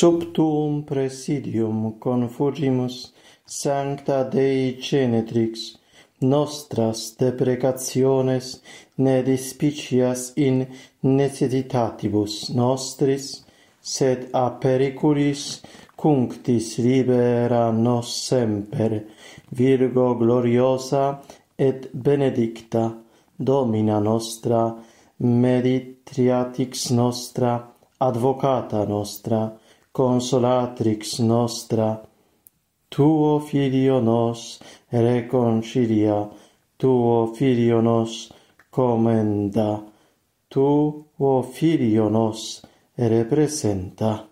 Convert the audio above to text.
Sub tuum presidium confugimus sancta Dei Genetrix, nostras deprecationes ne dispicias in necessitatibus nostris, sed a periculis cunctis libera nos semper, Virgo gloriosa et benedicta, Domina nostra, meditriatix nostra, advocata nostra, consolatrix nostra, tuo Filio nos reconcilia, tuo Filio nos commenda, tuo Filio nos representa.